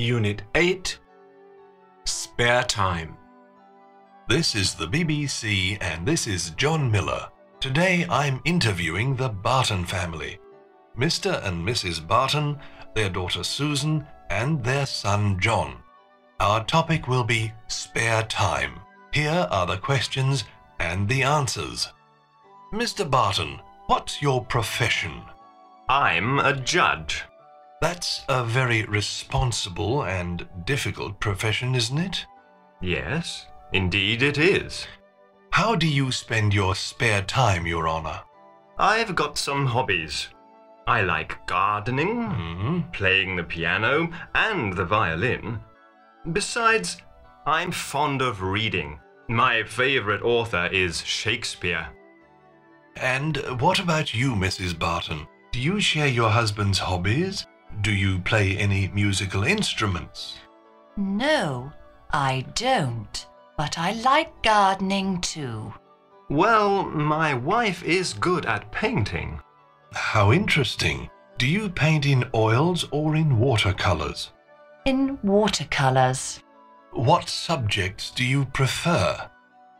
Unit 8 Spare Time. This is the BBC and this is John Miller. Today I'm interviewing the Barton family. Mr. and Mrs. Barton, their daughter Susan, and their son John. Our topic will be spare time. Here are the questions and the answers. Mr. Barton, what's your profession? I'm a judge. That's a very responsible and difficult profession, isn't it? Yes, indeed it is. How do you spend your spare time, Your Honor? I've got some hobbies. I like gardening, Hmm? playing the piano, and the violin. Besides, I'm fond of reading. My favorite author is Shakespeare. And what about you, Mrs. Barton? Do you share your husband's hobbies? Do you play any musical instruments? No, I don't. But I like gardening too. Well, my wife is good at painting. How interesting. Do you paint in oils or in watercolors? In watercolors. What subjects do you prefer?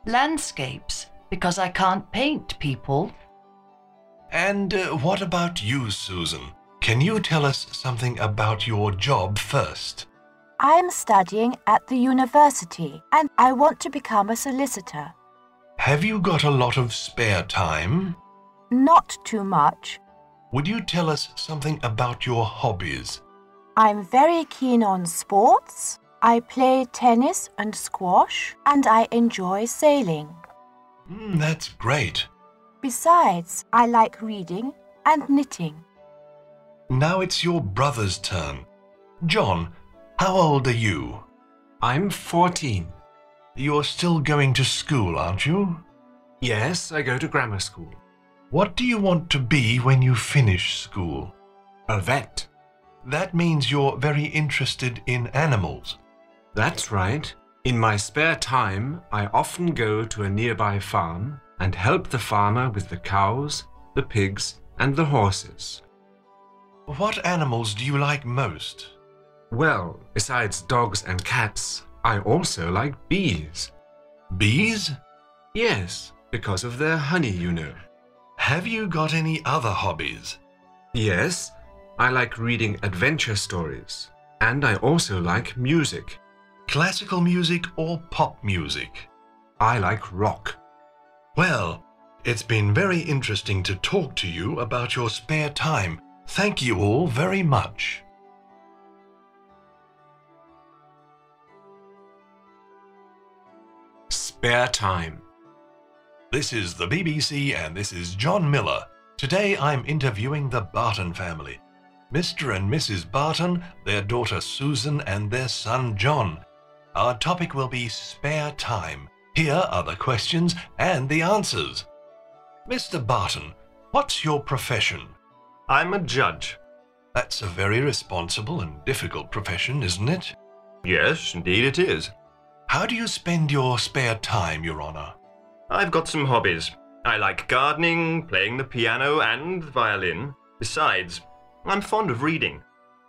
Landscapes, because I can't paint people. And uh, what about you, Susan? Can you tell us something about your job first? I'm studying at the university and I want to become a solicitor. Have you got a lot of spare time? Not too much. Would you tell us something about your hobbies? I'm very keen on sports. I play tennis and squash and I enjoy sailing. Mm, that's great. Besides, I like reading and knitting. Now it's your brother's turn. John, how old are you? I'm 14. You're still going to school, aren't you? Yes, I go to grammar school. What do you want to be when you finish school? A vet. That means you're very interested in animals. That's right. In my spare time, I often go to a nearby farm and help the farmer with the cows, the pigs, and the horses. What animals do you like most? Well, besides dogs and cats, I also like bees. Bees? Yes, because of their honey, you know. Have you got any other hobbies? Yes, I like reading adventure stories. And I also like music. Classical music or pop music? I like rock. Well, it's been very interesting to talk to you about your spare time. Thank you all very much. Spare time. This is the BBC and this is John Miller. Today I'm interviewing the Barton family. Mr. and Mrs. Barton, their daughter Susan, and their son John. Our topic will be spare time. Here are the questions and the answers. Mr. Barton, what's your profession? I'm a judge. That's a very responsible and difficult profession, isn't it? Yes, indeed it is. How do you spend your spare time, Your Honor? I've got some hobbies. I like gardening, playing the piano, and the violin. Besides, I'm fond of reading.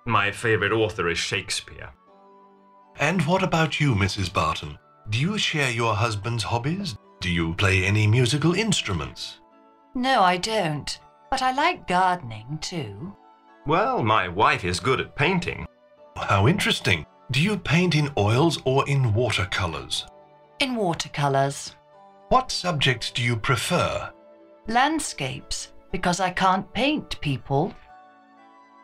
My favorite author is Shakespeare. And what about you, Mrs. Barton? Do you share your husband's hobbies? Do you play any musical instruments? No, I don't. But I like gardening too. Well, my wife is good at painting. How interesting. Do you paint in oils or in watercolors? In watercolors. What subjects do you prefer? Landscapes, because I can't paint people.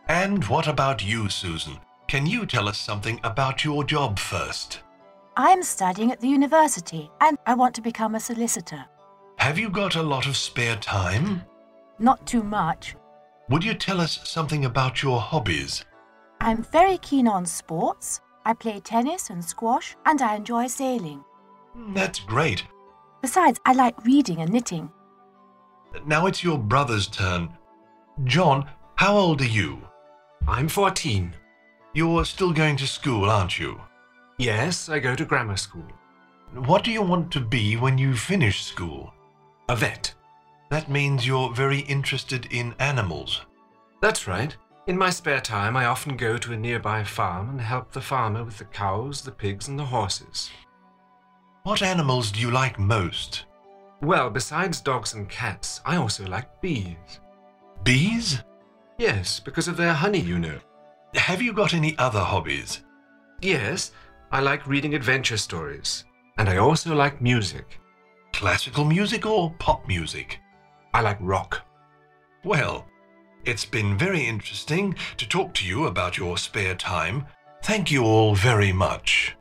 And what about you, Susan? Can you tell us something about your job first? I'm studying at the university and I want to become a solicitor. Have you got a lot of spare time? Not too much. Would you tell us something about your hobbies? I'm very keen on sports. I play tennis and squash and I enjoy sailing. Hmm, that's great. Besides, I like reading and knitting. Now it's your brother's turn. John, how old are you? I'm 14. You're still going to school, aren't you? Yes, I go to grammar school. What do you want to be when you finish school? A vet. That means you're very interested in animals. That's right. In my spare time, I often go to a nearby farm and help the farmer with the cows, the pigs, and the horses. What animals do you like most? Well, besides dogs and cats, I also like bees. Bees? Yes, because of their honey, you know. Have you got any other hobbies? Yes, I like reading adventure stories. And I also like music. Classical music or pop music? I like rock. Well, it's been very interesting to talk to you about your spare time. Thank you all very much.